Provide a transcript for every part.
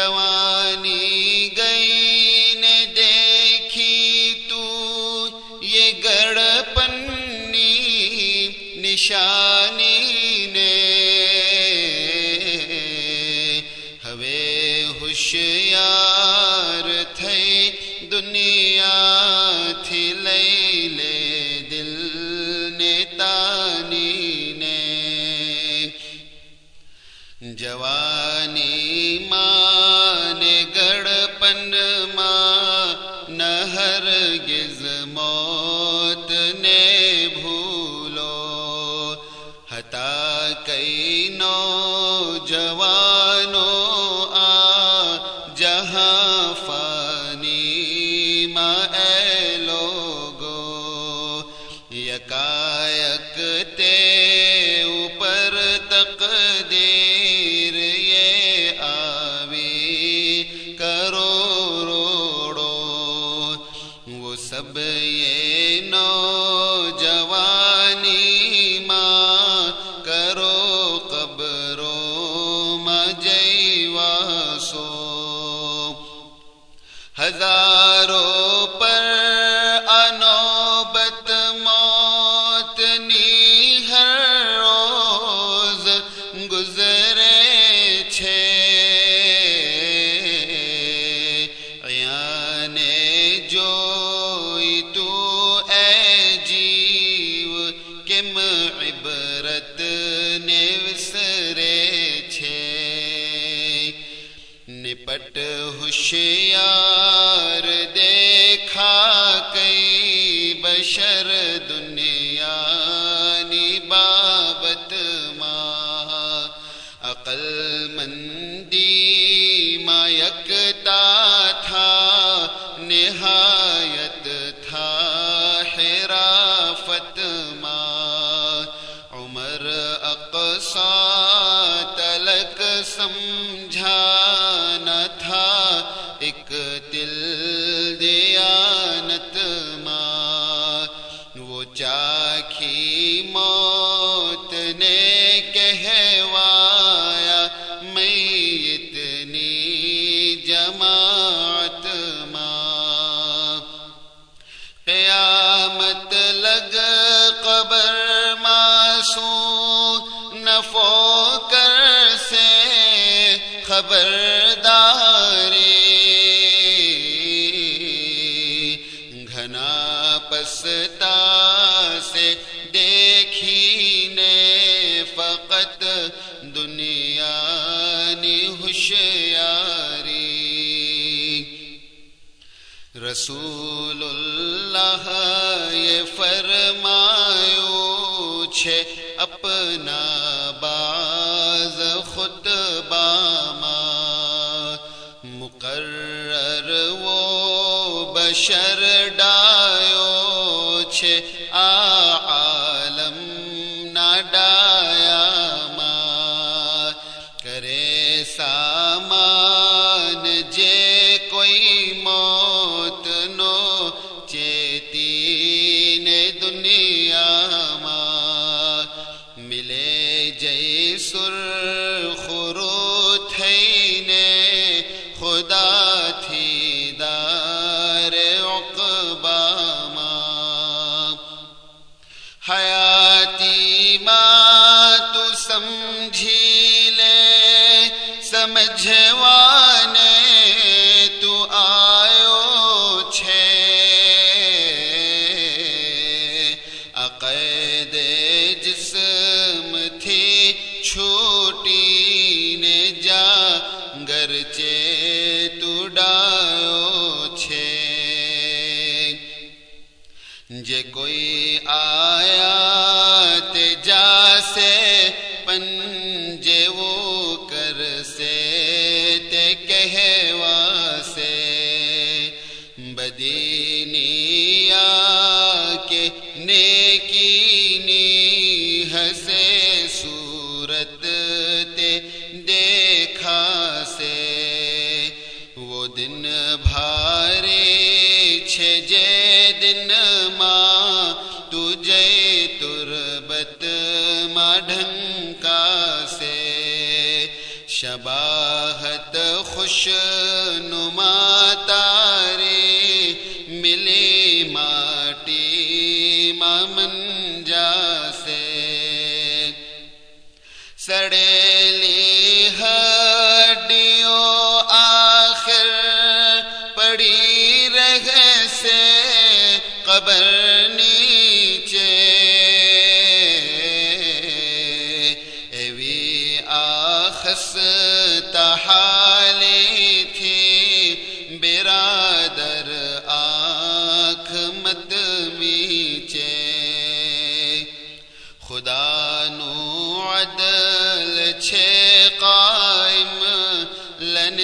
سواء ہزاروں پر تو چاکھی موت نے کہوایا، میں اتنی جماعت ماں۔ قیامت لگ قبر معصوم، نفو کر سے خبر رسول اللہ یہ فرمایو چھے اپنا باز خود باما مقرر وہ بشر ڈایو چھے آ شاء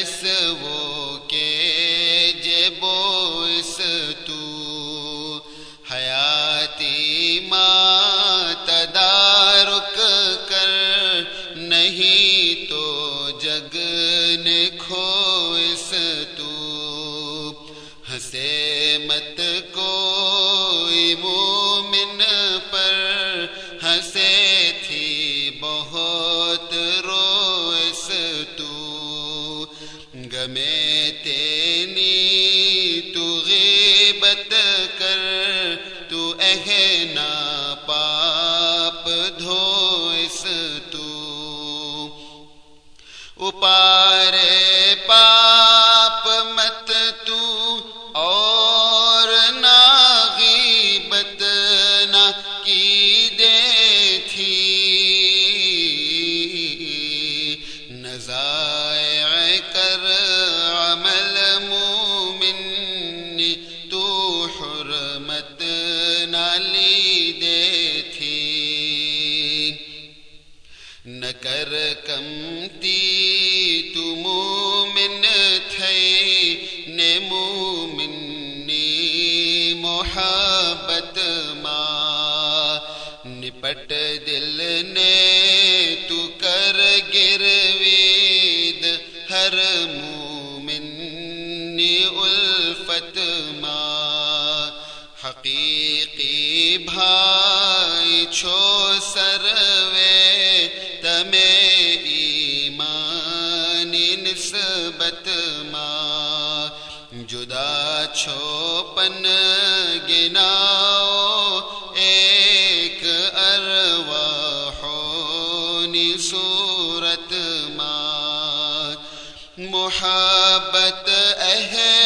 السوء پارے پاپ مت تو اور غیبت نہ کی دے تھی نظائے کر عمل مومن، تو حرمت نہ لی دے تھی نہ کر کم محبة أهل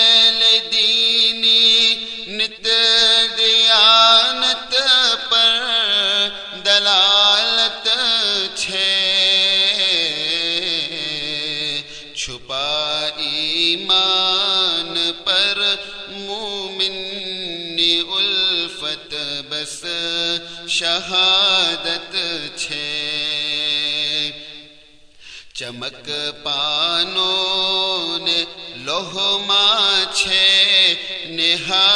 ہما چھ نہا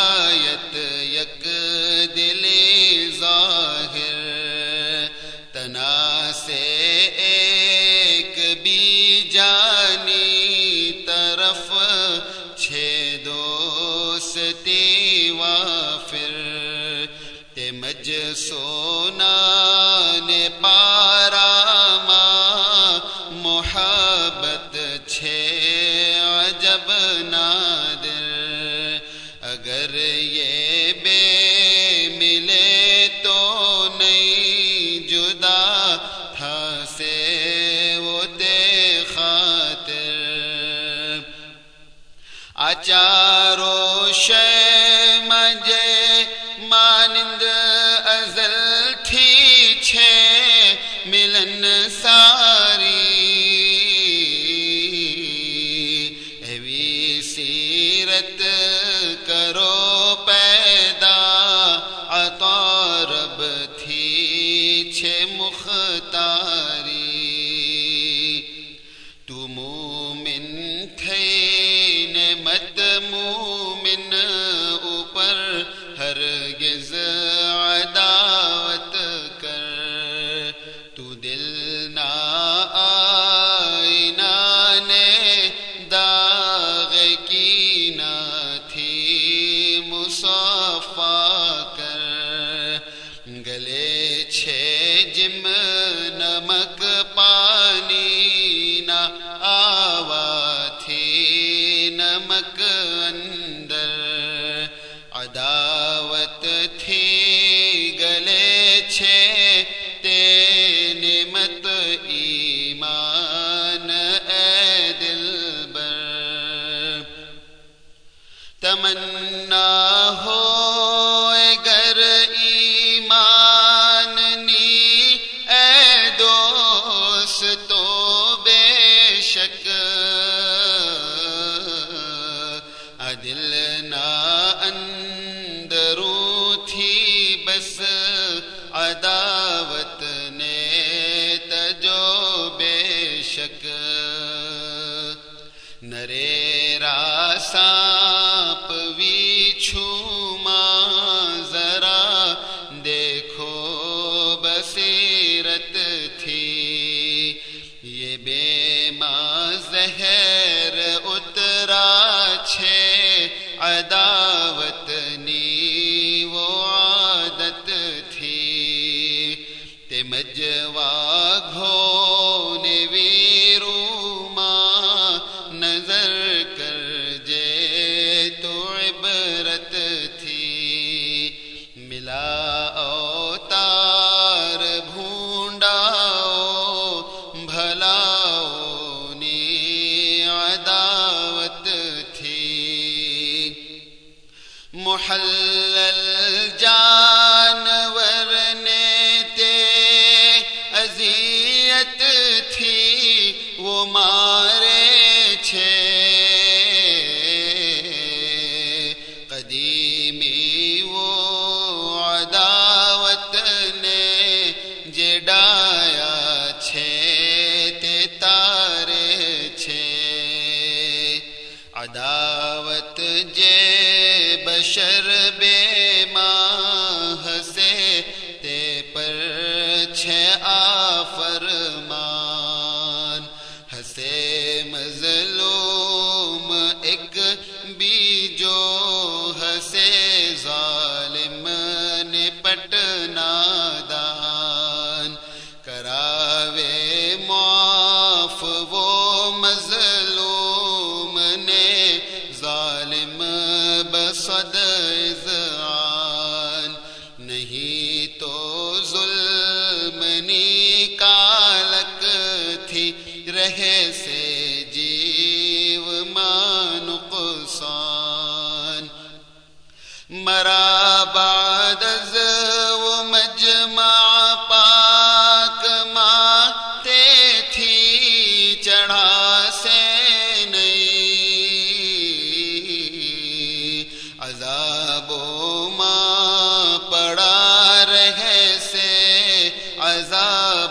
عداوت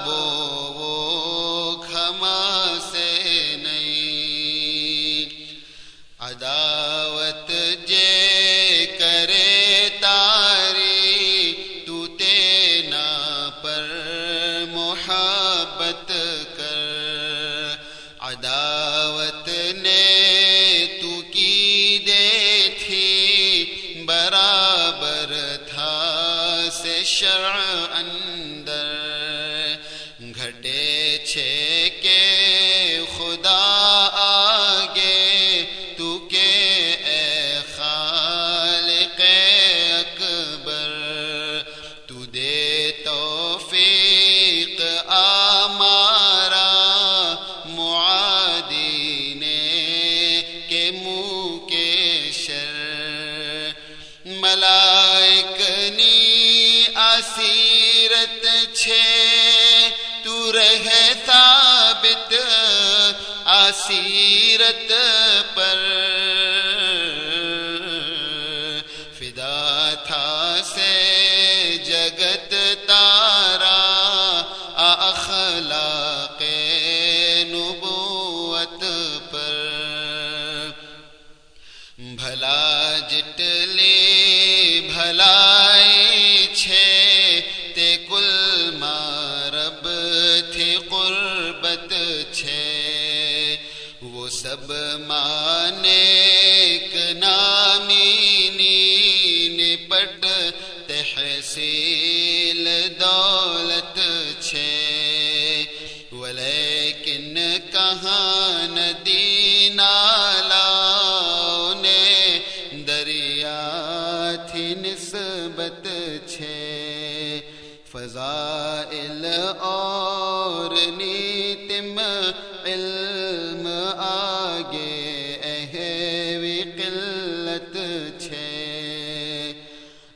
بو سیرت پر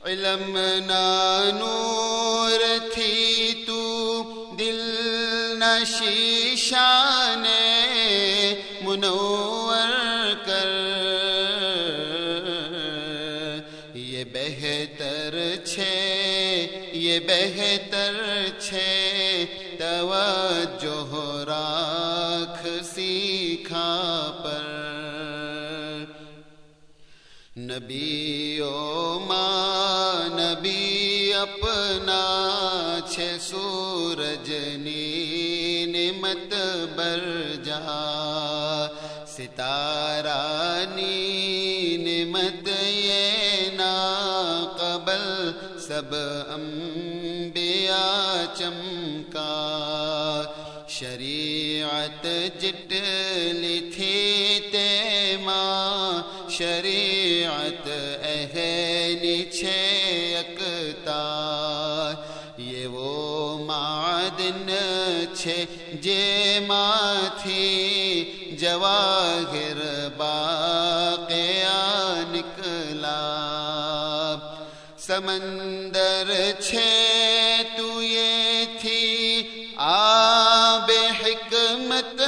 علم نانور تھی تو دل نشیشان منور کر۔ یہ بہتر چھے، یہ بہتر چھے۔ توجہ راکھ سیکھا پر۔ نبی او ماں اپنا چھ سورج نعمت بر جا، ستارہ نعمت یہ نا قبل سب انبیاء چمکا۔ شریعت جٹلی تھی تے ماں، شریعت اہلی چھے معدن چھ جے ماتھی جواہر باقیا نکلا سمندر چھ تو یہ تھی آب حکمت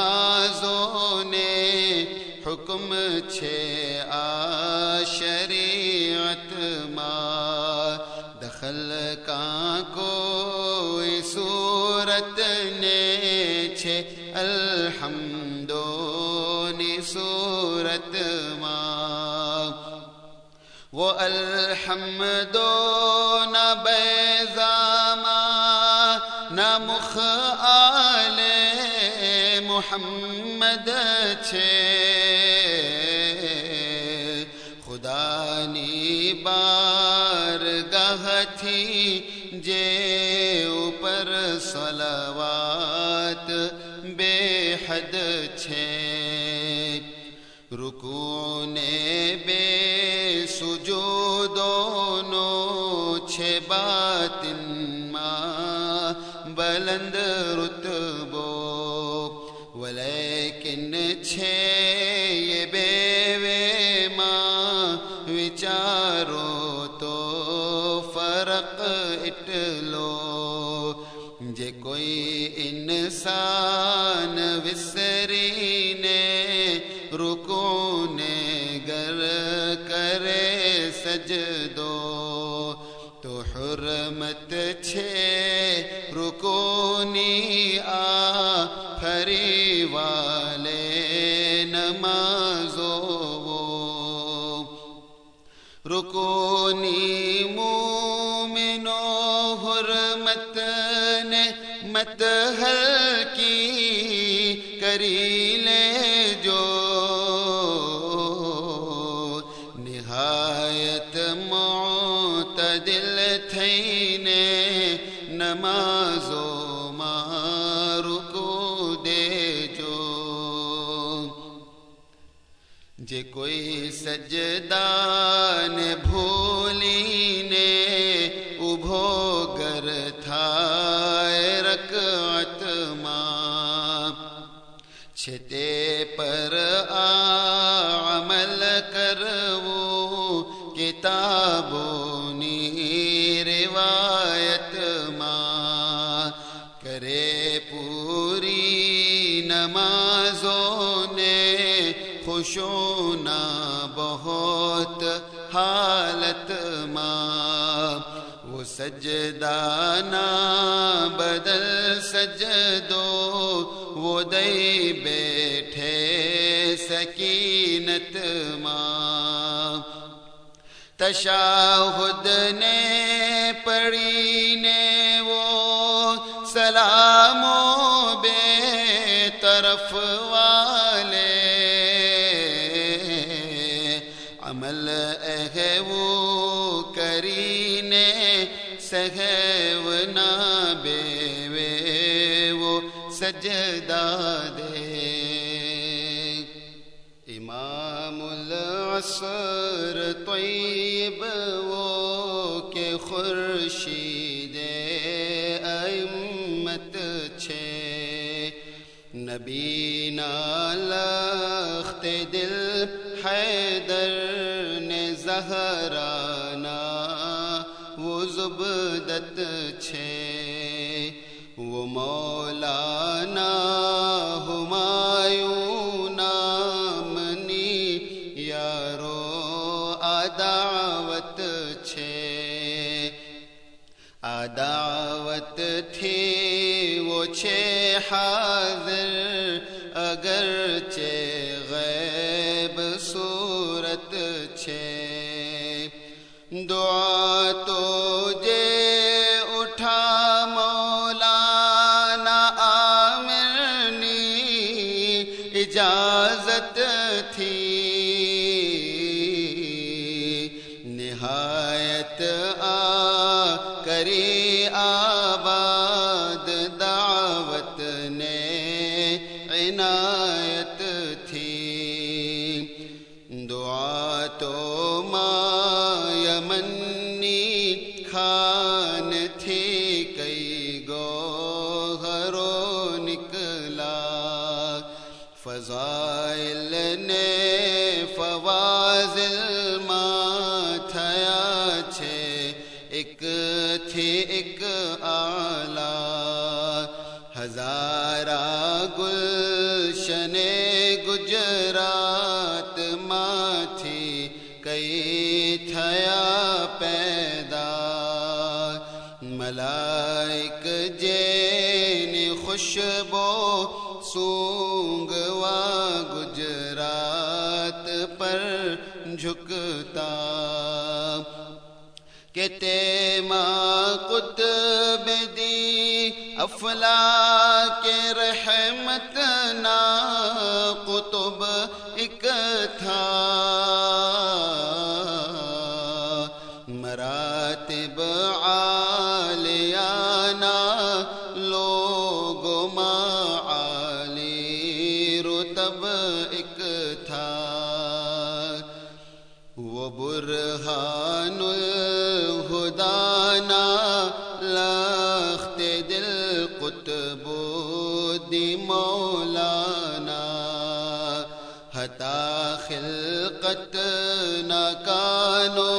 نمازوں نے حکم چھے آ شریعت ما دخل کا کوئی صورت نے چھے الحمدو نی صورت ما وہ الحمدو نہ بیزاما نہ مخ آل محمد چھے۔ خدا نی بار گاہ تھی جے اوپر صلوات بے حد چھے۔ رکونے بے سجو دونوں چھ باطن ماں بلند ولیکن چھے یہ بے ماں وچارو تو فرق اٹلو جے مت کی کری لے جو نہایت معتدل تھینے نمازو مارو کو دے جو جے کوئی سجدان بھولی نے ابھو گر تھا خوشونا بہت حالت ماں وہ سجدانا بدل سج دو وہ دئی بیٹھے سکینت ماں تشاہد نے پڑی نے وہ سلام بے طرف والے سجدہ دے۔ امام العصر طیب وہ کہ خورشید امت چھے۔ نبی نالخت دل حیدر نے زہرانا مولانا ہمایوں نامنی یارو، عداوت چھے۔ عداوت تھی وہ چھے حاضر اگر چے غیب صورت چھے۔ دعا تو آ خوشبو سونگوا گجرات پر جھکتا۔ کہ ماں قطب دی افلا کے رحمت نا قطب ایک تھا۔ خلقت نہ کانو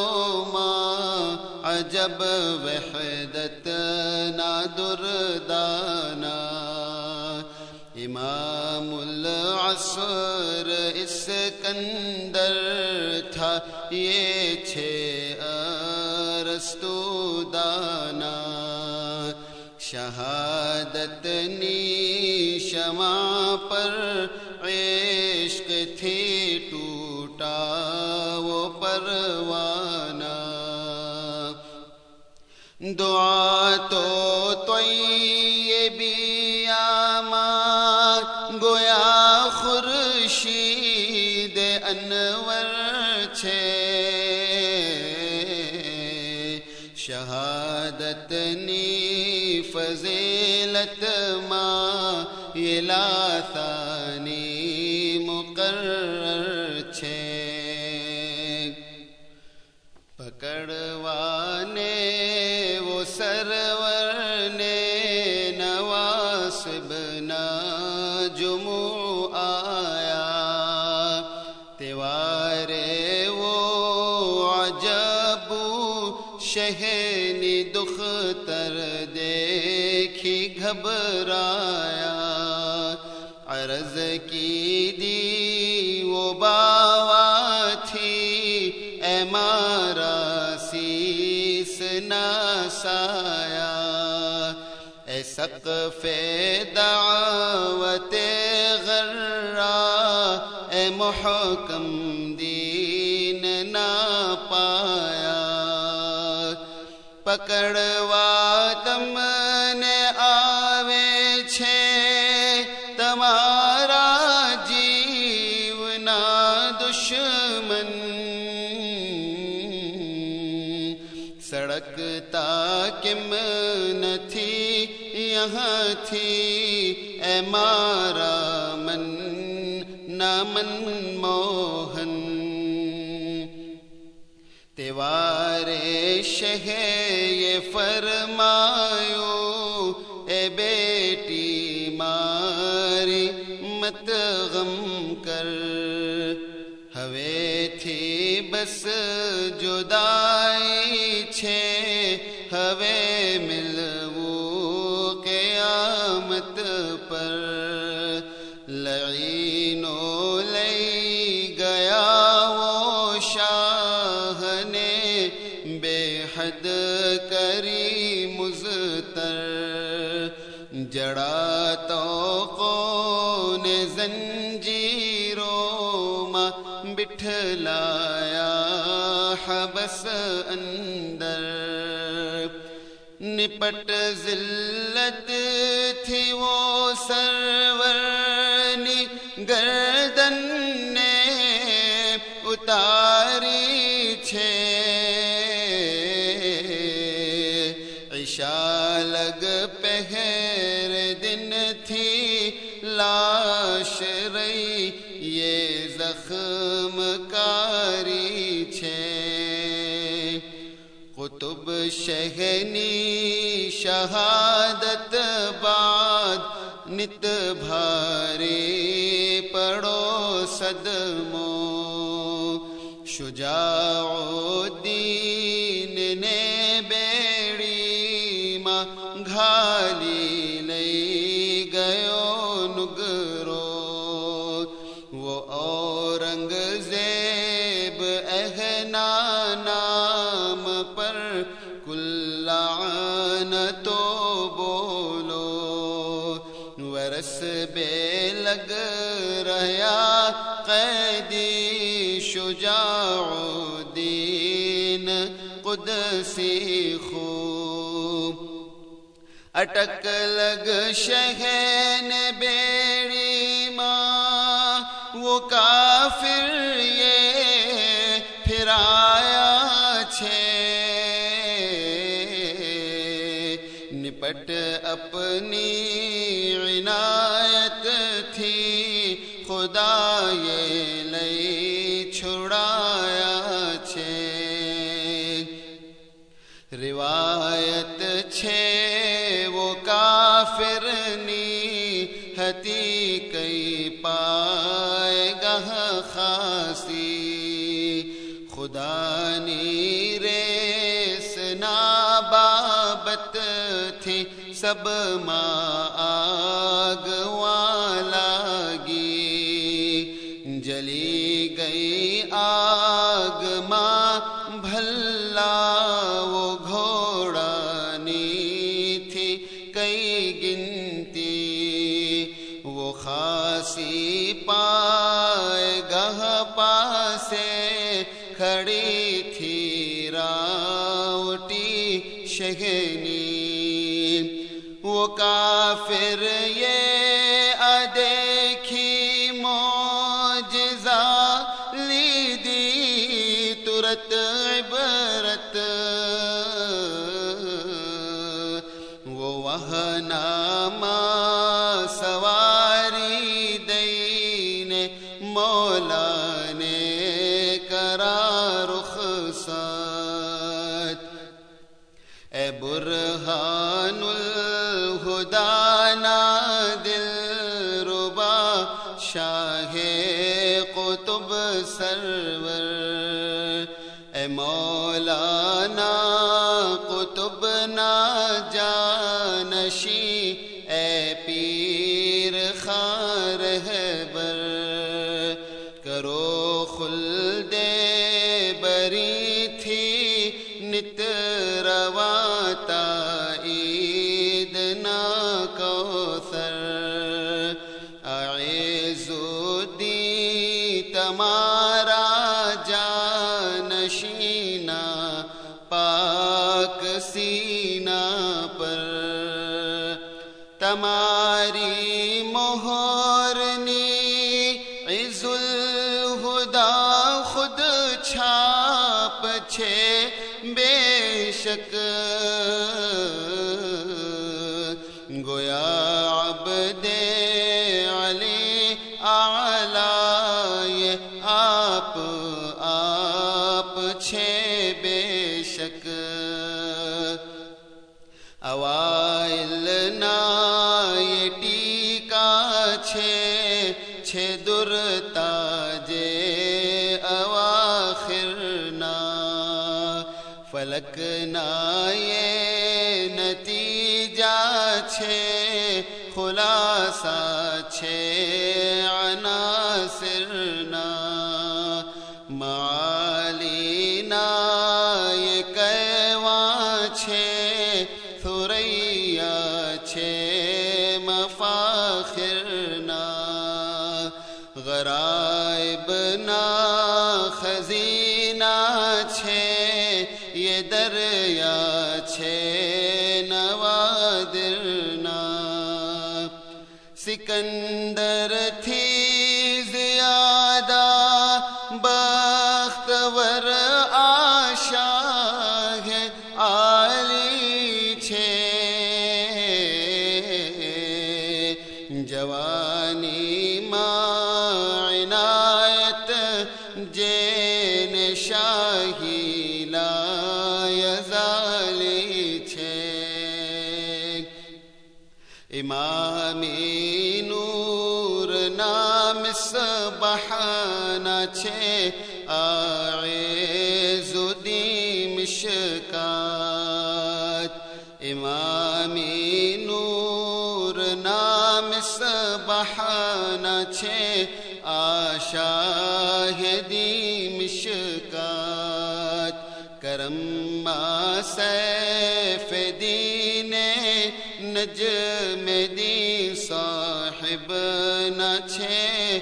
ماں عجب وحدت نہ دردانا امام العصر اسکندر تھا، یہ چھے ارستو دانا۔ شہادت نی شما پر عشق تھی ٹوٹا، وہ پروانہ۔ دعا تو طیبی آما گویا خورشید انور چھے۔ شہادت نی فضیلت ما یہ لاثانی مقرر چھے۔ پکڑوانے وہ سرور نے نواسب نہ جمع آیا۔ تیوارے وہ عجب شہنی دخ اختر دیکھی گھبرایا۔ سایہ اے سقف دعوت غرہ اے محکم دین نہ پایا پکڑوا تم یہاں تھی، اے مارا من نہ من موہن۔ تیوارے شہ یہ فرمایو، اے بیٹی ماری، مت غم کر۔ ہوے تھی بس جدائی چھے ہوے ملو قیامت پر لعینو لئی گیا وہ شاہ نے بے حد کری مزتر جڑا تو کون زنجیروں ما بٹھلایا حبس اندر نپٹ ذلت وہ سرورنی گردن نے اتاری چھے۔ عشاء لگ پہر دن تھی، لاش رئی یہ زخم کاری۔ شہنی شہادت بعد نت بھارے پڑو صدمو شجاع الدین اٹک لگ شہن بیڑی ماں، وہ کافر یہ پھرایا چھے۔ نپٹ اپنی عنایت تھی، خدا یہ لئی چھڑایا چھے۔ روایت چھے۔ سب ماں آگ وہ سواری دین مولا نے کرا رخصت۔ اے برہان الہدا نا دل ربا شاہ قطب سرور۔ اے مولانا قطب نہ جانشی تماری مہرنی عز الہدا خود چھاپ چھے بے شک فلک یہ نتیجہ چھے، خلاصہ چھے عناصر نا معالی یہ کیوان چھے ثریا چھے، مفاخرنا غرائب نا خزینہ چھے یہ دریا چھ نوادرنا سکندر سیف دین نجم دی صاحب نہ چھے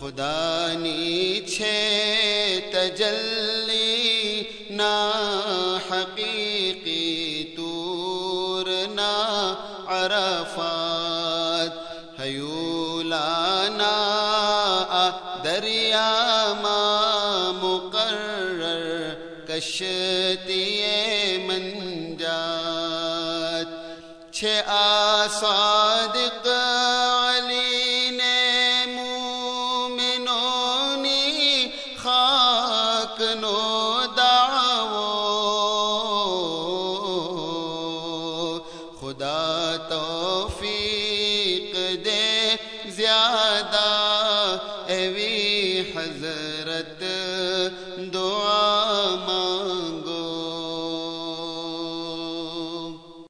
خدا نی چھے تجلی نا حقیقی تور نا عرفات حیولانا دریا ما مقرر کشتی منجات چھ آصادق